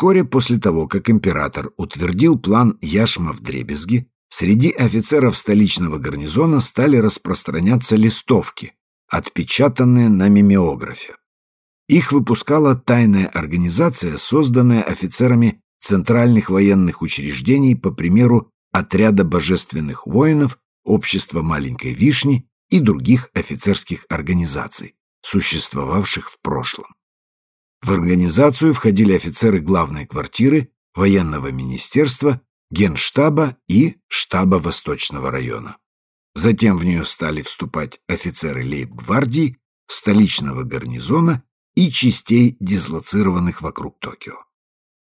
Вскоре после того, как император утвердил план Яшма в Дребезги, среди офицеров столичного гарнизона стали распространяться листовки, отпечатанные на мимеографе. Их выпускала тайная организация, созданная офицерами центральных военных учреждений по примеру отряда божественных воинов, общества маленькой вишни и других офицерских организаций, существовавших в прошлом. В организацию входили офицеры главной квартиры, военного министерства, генштаба и штаба Восточного района. Затем в нее стали вступать офицеры лейб-гвардии, столичного гарнизона и частей, дислоцированных вокруг Токио.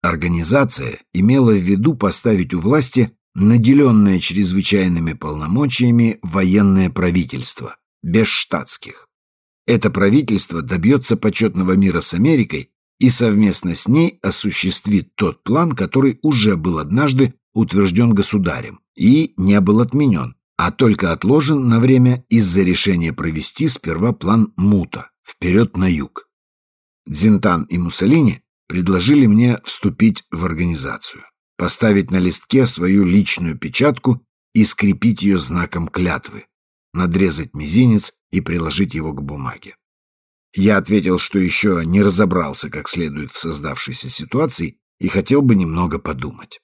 Организация имела в виду поставить у власти наделенное чрезвычайными полномочиями военное правительство, без штатских. Это правительство добьется почетного мира с Америкой и совместно с ней осуществит тот план, который уже был однажды утвержден государем и не был отменен, а только отложен на время из-за решения провести сперва план Мута «Вперед на юг». Дзинтан и Муссолини предложили мне вступить в организацию, поставить на листке свою личную печатку и скрепить ее знаком клятвы, надрезать мизинец и приложить его к бумаге. Я ответил, что еще не разобрался как следует в создавшейся ситуации и хотел бы немного подумать.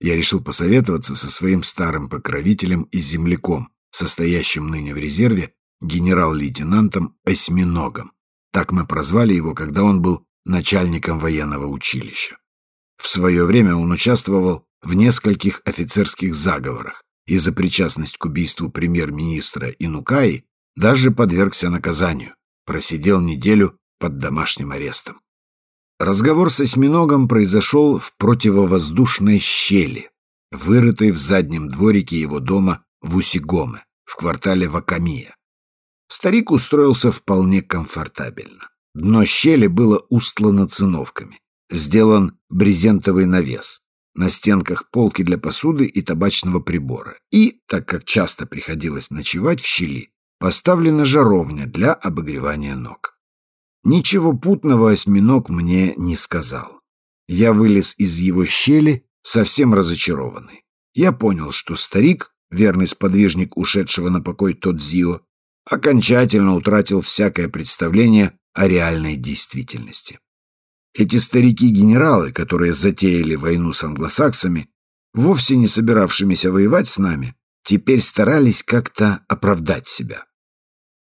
Я решил посоветоваться со своим старым покровителем и земляком, состоящим ныне в резерве, генерал-лейтенантом Осьминогом. Так мы прозвали его, когда он был начальником военного училища. В свое время он участвовал в нескольких офицерских заговорах и за причастность к убийству премьер-министра Инукаи даже подвергся наказанию, просидел неделю под домашним арестом. Разговор с осьминогом произошел в противовоздушной щели, вырытой в заднем дворике его дома в Усигоме, в квартале Вакамия. Старик устроился вполне комфортабельно. Дно щели было устлано циновками. Сделан брезентовый навес. На стенках полки для посуды и табачного прибора. И, так как часто приходилось ночевать в щели, поставлена жаровня для обогревания ног. Ничего путного осьминог мне не сказал. Я вылез из его щели, совсем разочарованный. Я понял, что старик, верный сподвижник ушедшего на покой Тодзио, окончательно утратил всякое представление о реальной действительности. Эти старики-генералы, которые затеяли войну с англосаксами, вовсе не собиравшимися воевать с нами, теперь старались как-то оправдать себя.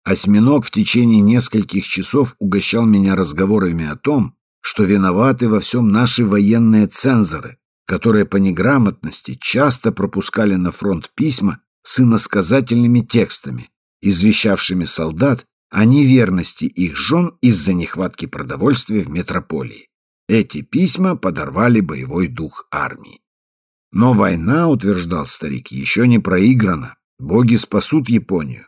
Осьминог в течение нескольких часов угощал меня разговорами о том, что виноваты во всем наши военные цензоры, которые по неграмотности часто пропускали на фронт письма с иносказательными текстами, извещавшими солдат о неверности их жен из-за нехватки продовольствия в метрополии. Эти письма подорвали боевой дух армии. Но война, утверждал старик, еще не проиграна. Боги спасут Японию.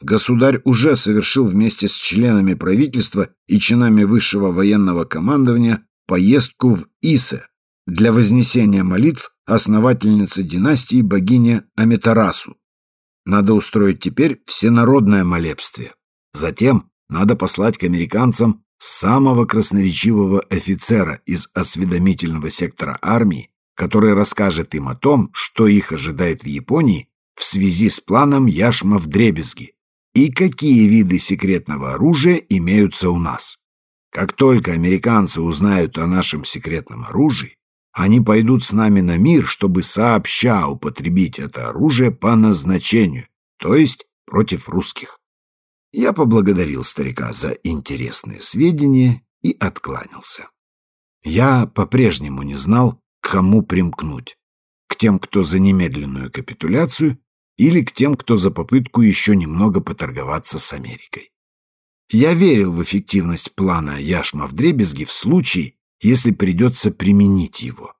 Государь уже совершил вместе с членами правительства и чинами высшего военного командования поездку в Исе для вознесения молитв основательницы династии богине Амитарасу. Надо устроить теперь всенародное молебствие. Затем надо послать к американцам самого красноречивого офицера из осведомительного сектора армии, который расскажет им о том, что их ожидает в Японии в связи с планом Яшма в Дребезги и какие виды секретного оружия имеются у нас. Как только американцы узнают о нашем секретном оружии, они пойдут с нами на мир, чтобы сообща употребить это оружие по назначению, то есть против русских. Я поблагодарил старика за интересные сведения и откланялся. Я по-прежнему не знал, кому примкнуть. К тем, кто за немедленную капитуляцию, или к тем, кто за попытку еще немного поторговаться с Америкой. Я верил в эффективность плана Яшма в дребезги в случае, если придется применить его.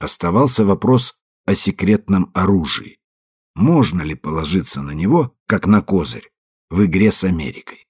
Оставался вопрос о секретном оружии. Можно ли положиться на него, как на козырь? в игре с Америкой.